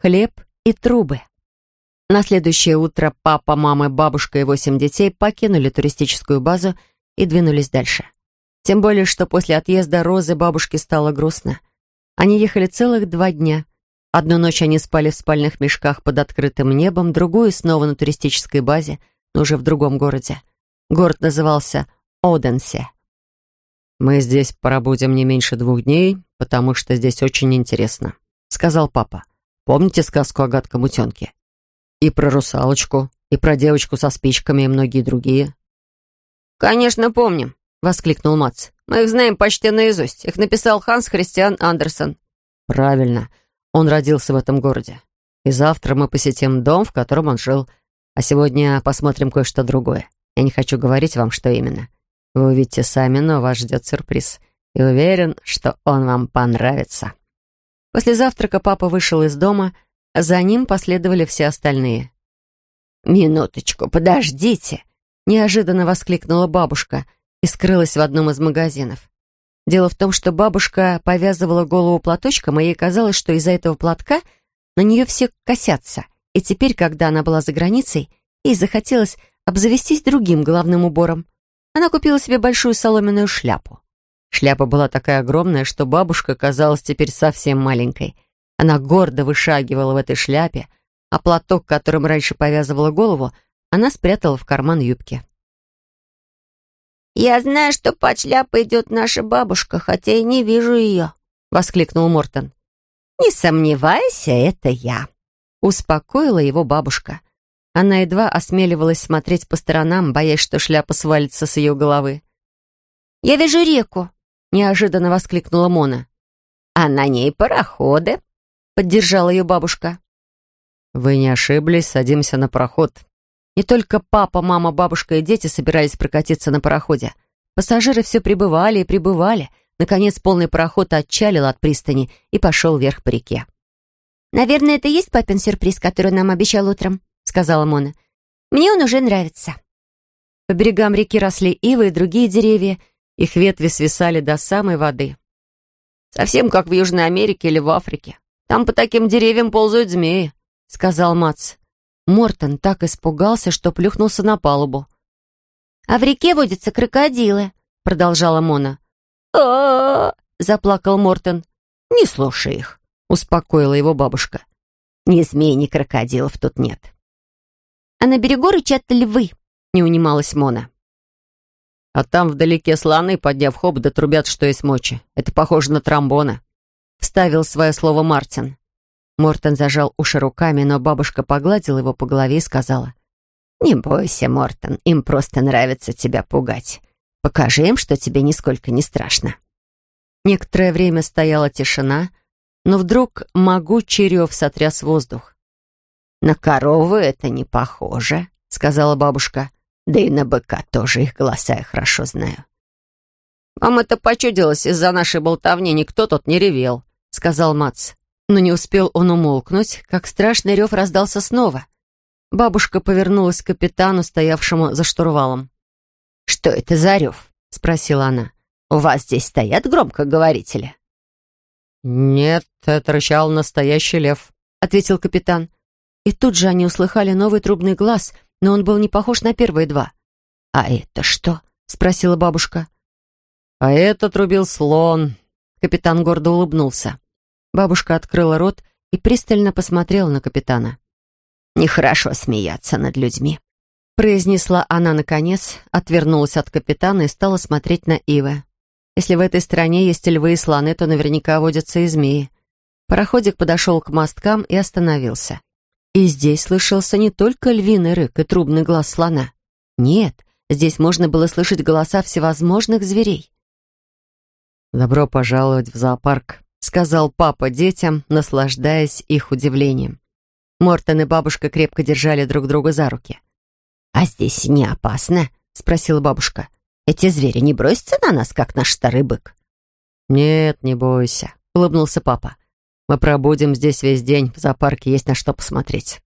хлеб и трубы. На следующее утро папа, мама, бабушка и восемь детей покинули туристическую базу и двинулись дальше. Тем более, что после отъезда Розы бабушке стало грустно. Они ехали целых два дня. Одну ночь они спали в спальных мешках под открытым небом, другую снова на туристической базе, но уже в другом городе. Город назывался Оденсе. «Мы здесь пробудем не меньше двух дней, потому что здесь очень интересно», — сказал папа. «Помните сказку о гадком утенке? И про русалочку, и про девочку со спичками, и многие другие». «Конечно, помним», — воскликнул Мац. «Мы их знаем почти наизусть. Их написал Ханс Христиан Андерсон». «Правильно. Он родился в этом городе. И завтра мы посетим дом, в котором он жил. А сегодня посмотрим кое-что другое. Я не хочу говорить вам, что именно. Вы увидите сами, но вас ждет сюрприз. И уверен, что он вам понравится». После завтрака папа вышел из дома, а за ним последовали все остальные. «Минуточку, подождите!» — неожиданно воскликнула бабушка и скрылась в одном из магазинов. Дело в том, что бабушка повязывала голову платочком, и ей казалось, что из-за этого платка на нее все косятся. И теперь, когда она была за границей, ей захотелось обзавестись другим головным убором. Она купила себе большую соломенную шляпу. Шляпа была такая огромная, что бабушка казалась теперь совсем маленькой. Она гордо вышагивала в этой шляпе, а платок, которым раньше повязывала голову, она спрятала в карман юбки. «Я знаю, что под шляпой идет наша бабушка, хотя и не вижу ее», — воскликнул Мортон. «Не сомневайся, это я», — успокоила его бабушка. Она едва осмеливалась смотреть по сторонам, боясь, что шляпа свалится с ее головы. «Я вижу реку», — неожиданно воскликнула Мона. «А на ней пароходы», — поддержала ее бабушка. «Вы не ошиблись, садимся на пароход». Не только папа, мама, бабушка и дети собирались прокатиться на пароходе. Пассажиры все прибывали и прибывали. Наконец полный пароход отчалил от пристани и пошел вверх по реке. «Наверное, это и есть папин сюрприз, который нам обещал утром», сказала Мона. «Мне он уже нравится». По берегам реки росли ивы и другие деревья, их ветви свисали до самой воды. «Совсем как в Южной Америке или в Африке. Там по таким деревьям ползают змеи», — сказал Мац. Мортон так испугался, что плюхнулся на палубу. «А в реке водятся крокодилы», — продолжала Мона. а заплакал Мортон. «Не слушай их», — успокоила его бабушка. «Ни змей, ни крокодилов тут нет». «А на берегу рычат львы», — не унималась Мона. «А там вдалеке слоны, подняв хоп, да трубят, что есть мочи. Это похоже на тромбоны», — вставил свое слово Мартин. Мортон зажал уши руками, но бабушка погладила его по голове и сказала, «Не бойся, Мортон, им просто нравится тебя пугать. Покажи им, что тебе нисколько не страшно». Некоторое время стояла тишина, но вдруг могучий рев сотряс воздух. «На корову это не похоже», — сказала бабушка. «Да и на быка тоже их голоса я хорошо знаю». «Вам это почудилось из-за нашей болтовни, никто тут не ревел», — сказал Мац. Но не успел он умолкнуть, как страшный рев раздался снова. Бабушка повернулась к капитану, стоявшему за штурвалом. «Что это за рев?» — спросила она. «У вас здесь стоят громкоговорители?» «Нет, это рычал настоящий лев», — ответил капитан. И тут же они услыхали новый трубный глаз, но он был не похож на первые два. «А это что?» — спросила бабушка. «А это трубил слон», — капитан гордо улыбнулся. Бабушка открыла рот и пристально посмотрела на капитана. «Нехорошо смеяться над людьми», — произнесла она наконец, отвернулась от капитана и стала смотреть на Ивы. Если в этой стране есть львы и слоны, то наверняка водятся и змеи. Пароходик подошел к мосткам и остановился. И здесь слышался не только львиный рык и трубный глаз слона. Нет, здесь можно было слышать голоса всевозможных зверей. «Добро пожаловать в зоопарк», — сказал папа детям, наслаждаясь их удивлением. Мортон и бабушка крепко держали друг друга за руки. «А здесь не опасно?» — спросила бабушка. «Эти звери не бросятся на нас, как наш старый бык?» «Нет, не бойся», — улыбнулся папа. Мы пробудем здесь весь день, в зоопарке есть на что посмотреть».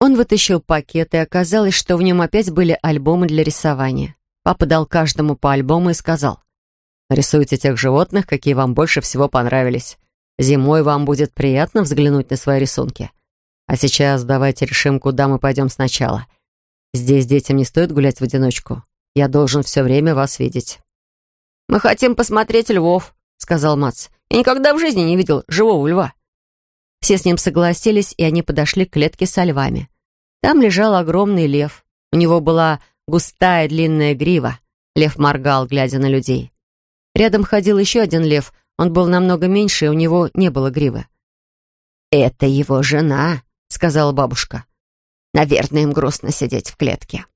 Он вытащил пакет, и оказалось, что в нем опять были альбомы для рисования. Папа дал каждому по альбому и сказал, «Рисуйте тех животных, какие вам больше всего понравились. Зимой вам будет приятно взглянуть на свои рисунки. А сейчас давайте решим, куда мы пойдем сначала. Здесь детям не стоит гулять в одиночку. Я должен все время вас видеть». «Мы хотим посмотреть львов», — сказал Мац. «Я никогда в жизни не видел живого льва». Все с ним согласились, и они подошли к клетке со львами. Там лежал огромный лев. У него была густая длинная грива. Лев моргал, глядя на людей. Рядом ходил еще один лев. Он был намного меньше, и у него не было гривы. «Это его жена», — сказала бабушка. «Наверное, им грустно сидеть в клетке».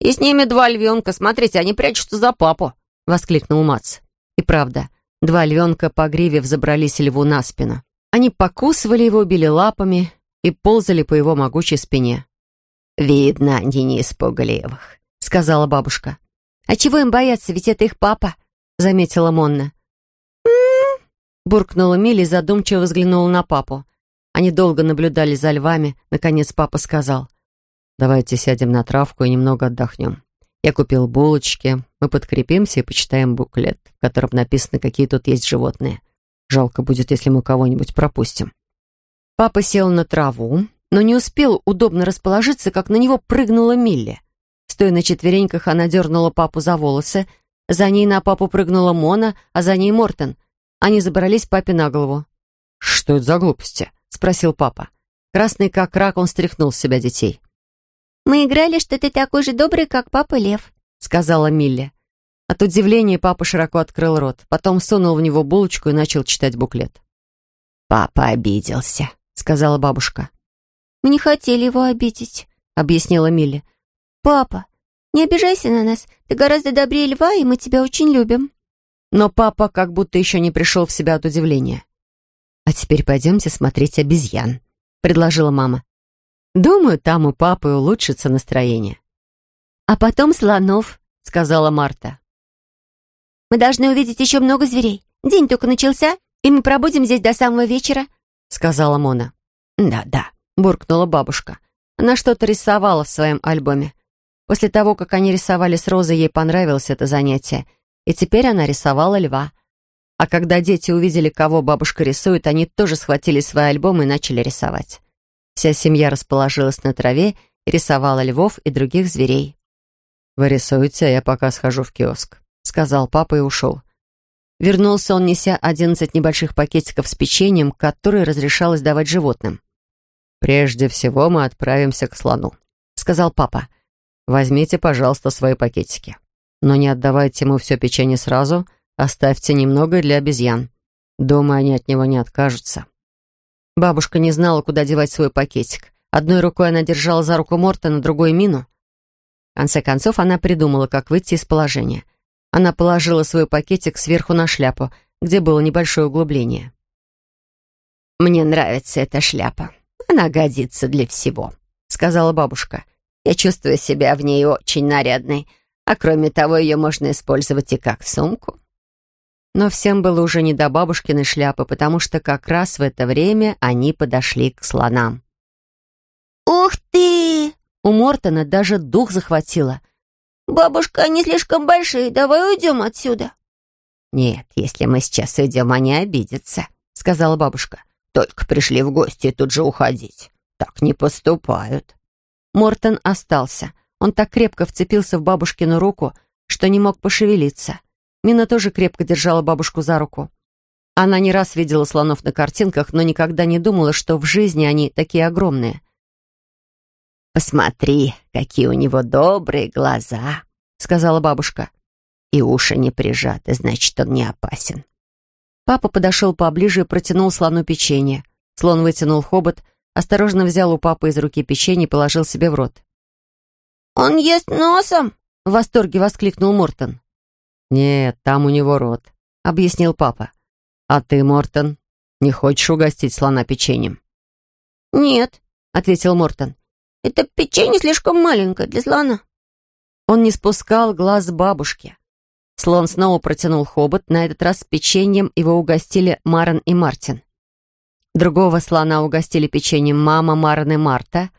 «И с ними два львенка. Смотрите, они прячутся за папу», — воскликнул Мац. И правда, два львенка по гриве взобрались льву на спину. Они покусывали его, били лапами и ползали по его могучей спине. «Видно, они не из пугливых», — сказала бабушка. «А чего им бояться, ведь это их папа», — заметила Монна. «М-м-м», буркнула Милли и задумчиво взглянула на папу. Они долго наблюдали за львами. Наконец папа сказал. «Давайте сядем на травку и немного отдохнем. Я купил булочки. Мы подкрепимся и почитаем буклет, в котором написано, какие тут есть животные. Жалко будет, если мы кого-нибудь пропустим». Папа сел на траву, но не успел удобно расположиться, как на него прыгнула Милли. Стоя на четвереньках, она дернула папу за волосы, за ней на папу прыгнула Мона, а за ней Мортон. Они забрались папе на голову. «Что это за глупости?» — спросил папа. Красный как рак, он стряхнул с себя детей. «Мы играли, что ты такой же добрый, как папа Лев», — сказала Милли. От удивления папа широко открыл рот, потом сунул в него булочку и начал читать буклет. «Папа обиделся», — сказала бабушка. «Мы не хотели его обидеть», — объяснила Милли. «Папа, не обижайся на нас. Ты гораздо добрее льва, и мы тебя очень любим». Но папа как будто еще не пришел в себя от удивления. «А теперь пойдемте смотреть обезьян», — предложила мама. «Думаю, там у папы улучшится настроение». «А потом слонов», — сказала Марта. «Мы должны увидеть еще много зверей. День только начался, и мы пробудем здесь до самого вечера», — сказала Мона. «Да-да», — буркнула бабушка. Она что-то рисовала в своем альбоме. После того, как они рисовали с Розой, ей понравилось это занятие, и теперь она рисовала льва. А когда дети увидели, кого бабушка рисует, они тоже схватили свои альбомы и начали рисовать. Вся семья расположилась на траве и рисовала львов и других зверей. «Вы рисуете, а я пока схожу в киоск», — сказал папа и ушел. Вернулся он, неся одиннадцать небольших пакетиков с печеньем, которые разрешалось давать животным. «Прежде всего мы отправимся к слону», — сказал папа. «Возьмите, пожалуйста, свои пакетики. Но не отдавайте ему все печенье сразу, оставьте немного для обезьян. Думаю, они от него не откажутся». Бабушка не знала, куда девать свой пакетик. Одной рукой она держала за руку Мортона, другой — Мину. В конце концов, она придумала, как выйти из положения. Она положила свой пакетик сверху на шляпу, где было небольшое углубление. «Мне нравится эта шляпа», она годится для всего», — сказала бабушка. «Я чувствую себя в ней очень нарядной, а кроме того, ее можно использовать и как сумку». Но всем было уже не до бабушкиной шляпы, потому что как раз в это время они подошли к слонам. «Ух ты!» У Мортона даже дух захватило. «Бабушка, они слишком большие, давай уйдем отсюда». «Нет, если мы сейчас уйдем, они обидятся», — сказала бабушка. Только пришли в гости и тут же уходить. Так не поступают». Мортон остался. Он так крепко вцепился в бабушкину руку, что не мог пошевелиться. Мина тоже крепко держала бабушку за руку. Она не раз видела слонов на картинках, но никогда не думала, что в жизни они такие огромные. «Посмотри, какие у него добрые глаза», — сказала бабушка. «И уши не прижаты, значит, он не опасен». Папа подошел поближе и протянул слону печенье. Слон вытянул хобот, осторожно взял у папы из руки печенье и положил себе в рот. «Он ест носом!» — в восторге воскликнул Мортон. «Нет, там у него рот», — объяснил папа. «А ты, Мортон, не хочешь угостить слона печеньем?» «Нет», — ответил Мортон. «Это печенье слишком маленькое для слона». Он не спускал глаз бабушки. Слон снова протянул хобот, на этот раз печеньем его угостили Марен и Мартин. Другого слона угостили печеньем мама, Марен и Марта.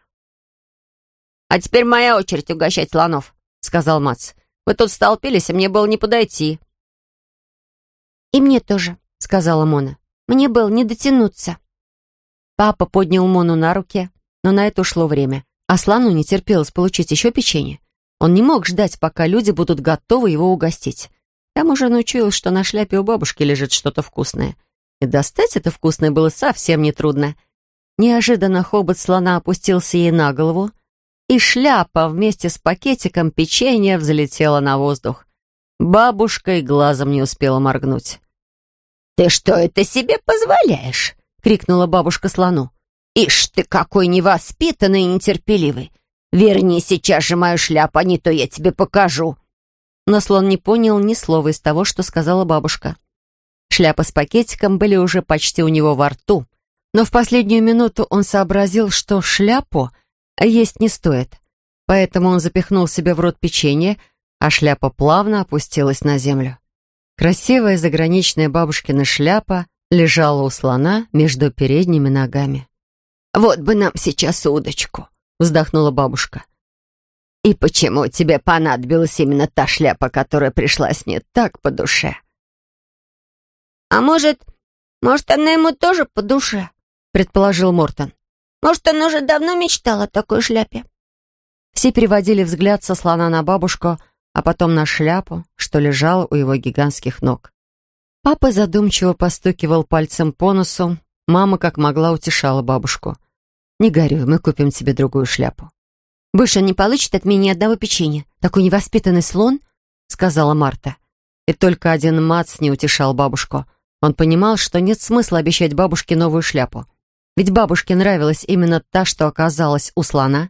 «А теперь моя очередь угощать слонов», — сказал Мац. «Вы тут столпились, а мне было не подойти». «И мне тоже», — сказала Мона. «Мне было не дотянуться». Папа поднял Мону на руки, но на это ушло время. А слону не терпелось получить еще печенье. Он не мог ждать, пока люди будут готовы его угостить. Там уже научилась, что на шляпе у бабушки лежит что-то вкусное. И достать это вкусное было совсем нетрудно. Неожиданно хобот слона опустился ей на голову, и шляпа вместе с пакетиком печенья взлетела на воздух. Бабушка и глазом не успела моргнуть. «Ты что это себе позволяешь?» — крикнула бабушка слону. «Ишь ты, какой невоспитанный и нетерпеливый! Верни сейчас же мою шляпу, а не то я тебе покажу!» Но слон не понял ни слова из того, что сказала бабушка. Шляпа с пакетиком были уже почти у него во рту, но в последнюю минуту он сообразил, что шляпу есть не стоит. Поэтому он запихнул себе в рот печенье, а шляпа плавно опустилась на землю. Красивая заграничная бабушкина шляпа лежала у слона между передними ногами. «Вот бы нам сейчас удочку», — вздохнула бабушка. «И почему тебе понадобилась именно та шляпа, которая пришлась мне так по душе?» «А может, может, она ему тоже по душе?» — предположил Мортон. «Может, он уже давно мечтал о такой шляпе?» Все переводили взгляд со слона на бабушку, а потом на шляпу, что лежала у его гигантских ног. Папа задумчиво постукивал пальцем по носу, мама как могла утешала бабушку. «Не горюй, мы купим тебе другую шляпу». «Больше не получит от меня ни одного печенья. Такой невоспитанный слон», — сказала Марта. И только один Мац не утешал бабушку. Он понимал, что нет смысла обещать бабушке новую шляпу. Ведь бабушке нравилась именно та, что оказалась у слона.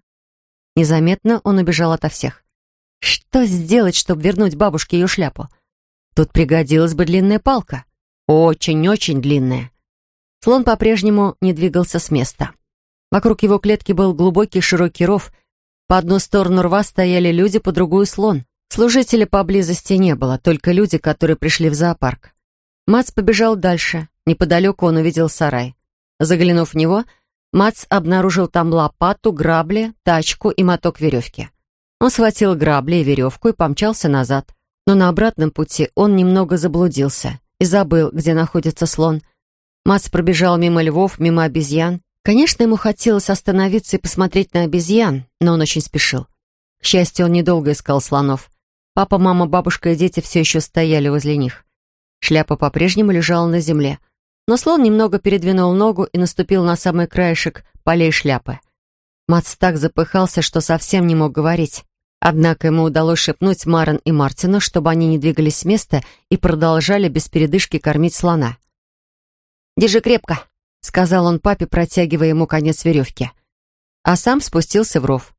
Незаметно он убежал ото всех. Что сделать, чтобы вернуть бабушке ее шляпу? Тут пригодилась бы длинная палка. Очень-очень длинная. Слон по-прежнему не двигался с места. Вокруг его клетки был глубокий широкий ров. По одну сторону рва стояли люди, по другую — слон. Служителя поблизости не было, только люди, которые пришли в зоопарк. Мац побежал дальше. Неподалеку он увидел сарай. Заглянув в него, Мац обнаружил там лопату, грабли, тачку и моток веревки. Он схватил грабли и веревку и помчался назад. Но на обратном пути он немного заблудился и забыл, где находится слон. Мац пробежал мимо львов, мимо обезьян. Конечно, ему хотелось остановиться и посмотреть на обезьян, но он очень спешил. К счастью, он недолго искал слонов. Папа, мама, бабушка и дети все еще стояли возле них. Шляпа по-прежнему лежала на земле — но слон немного передвинул ногу и наступил на самый краешек полей шляпы. Мац так запыхался, что совсем не мог говорить. Однако ему удалось шепнуть Марен и Мартину, чтобы они не двигались с места и продолжали без передышки кормить слона. «Держи крепко», — сказал он папе, протягивая ему конец веревки. А сам спустился в ров.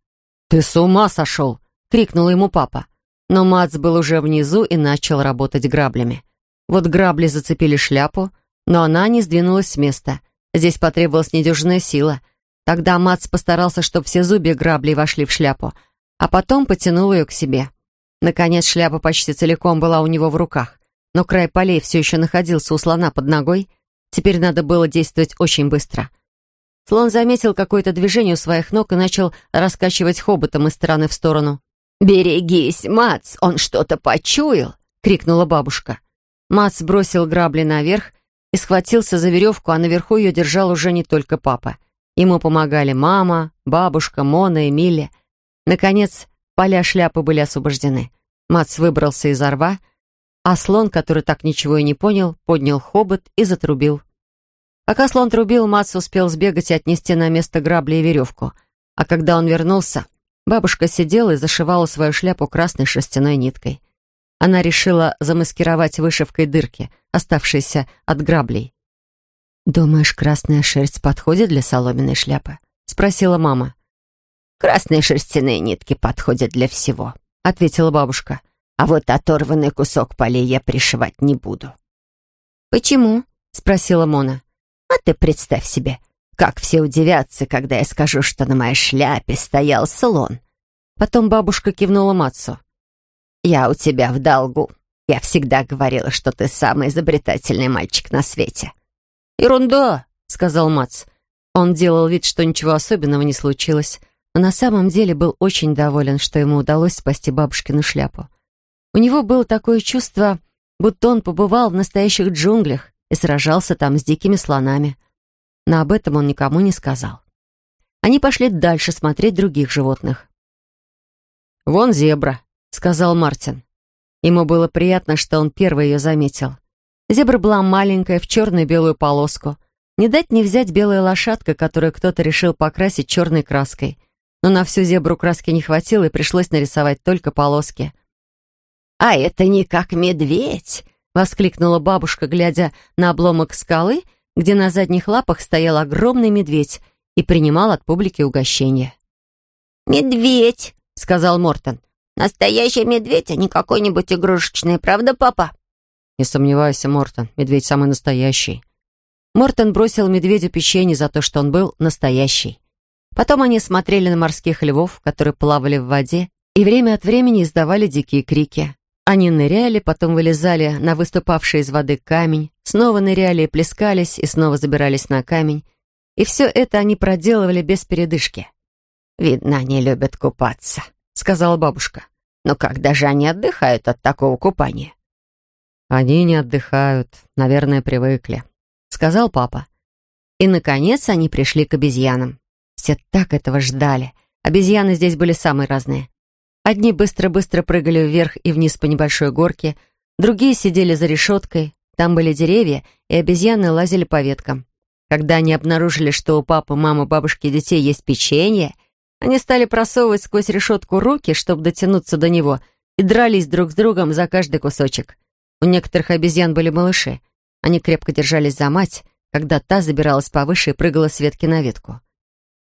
«Ты с ума сошел!» — крикнул ему папа. Но Мац был уже внизу и начал работать граблями. Вот грабли зацепили шляпу — но она не сдвинулась с места. Здесь потребовалась недюжинная сила. Тогда Мац постарался, чтобы все зубья грабли вошли в шляпу, а потом потянул ее к себе. Наконец шляпа почти целиком была у него в руках, но край полей все еще находился у слона под ногой. Теперь надо было действовать очень быстро. Слон заметил какое-то движение у своих ног и начал раскачивать хоботом из стороны в сторону. «Берегись, Мац, он что-то почуял!» — крикнула бабушка. Мац бросил грабли наверх и схватился за веревку, а наверху ее держал уже не только папа. Ему помогали мама, бабушка, Мона и Милли. Наконец, поля шляпы были освобождены. Мац выбрался из рва, а слон, который так ничего и не понял, поднял хобот и затрубил. Пока слон трубил, Мац успел сбегать и отнести на место грабли и веревку. А когда он вернулся, бабушка сидела и зашивала свою шляпу красной шерстяной ниткой. Она решила замаскировать вышивкой дырки, оставшиеся от граблей. «Думаешь, красная шерсть подходит для соломенной шляпы?» — спросила мама. «Красные шерстяные нитки подходят для всего», — ответила бабушка. «А вот оторванный кусок полей я пришивать не буду». «Почему?» — спросила Мона. «А ты представь себе, как все удивятся, когда я скажу, что на моей шляпе стоял слон». Потом бабушка кивнула Матсу. «Я у тебя в долгу. Я всегда говорила, что ты самый изобретательный мальчик на свете». «Ерунда», — сказал Мац. Он делал вид, что ничего особенного не случилось, но на самом деле был очень доволен, что ему удалось спасти бабушкину шляпу. У него было такое чувство, будто он побывал в настоящих джунглях и сражался там с дикими слонами. но об этом он никому не сказал. Они пошли дальше смотреть других животных. «Вон зебра», — сказал Мартин. Ему было приятно, что он первый ее заметил. Зебра была маленькая, в черную белую полоску. Не дать не взять белая лошадка, которую кто-то решил покрасить черной краской. Но на всю зебру краски не хватило, и пришлось нарисовать только полоски. «А это не как медведь!» — воскликнула бабушка, глядя на обломок скалы, где на задних лапах стоял огромный медведь и принимал от публики угощение. «Медведь!» — сказал Мортон. «Настоящий медведь, а не какой-нибудь игрушечный, правда, папа?» «Не сомневайся, Мортон, медведь самый настоящий». Мортон бросил медведю печенье за то, что он был настоящий. Потом они смотрели на морских львов, которые плавали в воде, и время от времени издавали дикие крики. Они ныряли, потом вылезали на выступавший из воды камень, снова ныряли и плескались, и снова забирались на камень. И все это они проделывали без передышки. «Видно, они любят купаться», — сказала бабушка. «Но когда же они отдыхают от такого купания?» «Они не отдыхают, наверное, привыкли», — сказал папа. И, наконец, они пришли к обезьянам. Все так этого ждали. Обезьяны здесь были самые разные. Одни быстро-быстро прыгали вверх и вниз по небольшой горке, другие сидели за решеткой, там были деревья, и обезьяны лазили по веткам. Когда они обнаружили, что у папы, мамы, бабушки и детей есть печенье, они стали просовывать сквозь решетку руки, чтобы дотянуться до него, и дрались друг с другом за каждый кусочек. У некоторых обезьян были малыши. Они крепко держались за мать, когда та забиралась повыше и прыгала с ветки на ветку.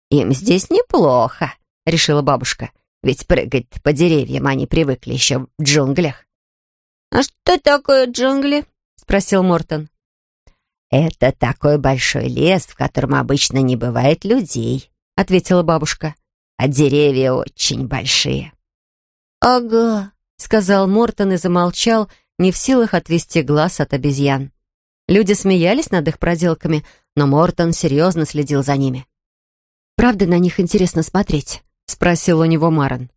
«Им здесь неплохо», — решила бабушка. «Ведь прыгать по деревьям они привыкли еще в джунглях». «А что такое джунгли?» — спросил Мортон. «Это такой большой лес, в котором обычно не бывает людей», — ответила бабушка а деревья очень большие». «Ага», — сказал Мортон и замолчал, не в силах отвести глаз от обезьян. Люди смеялись над их проделками, но Мортон серьезно следил за ними. «Правда, на них интересно смотреть?» — спросил у него Марон.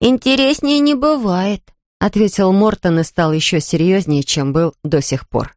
«Интереснее не бывает», — ответил Мортон и стал еще серьезнее, чем был до сих пор.